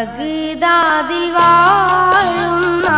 ബഗ്ദാദിൽ വാഴുന്ന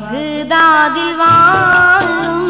பகுதாதில் வாழும்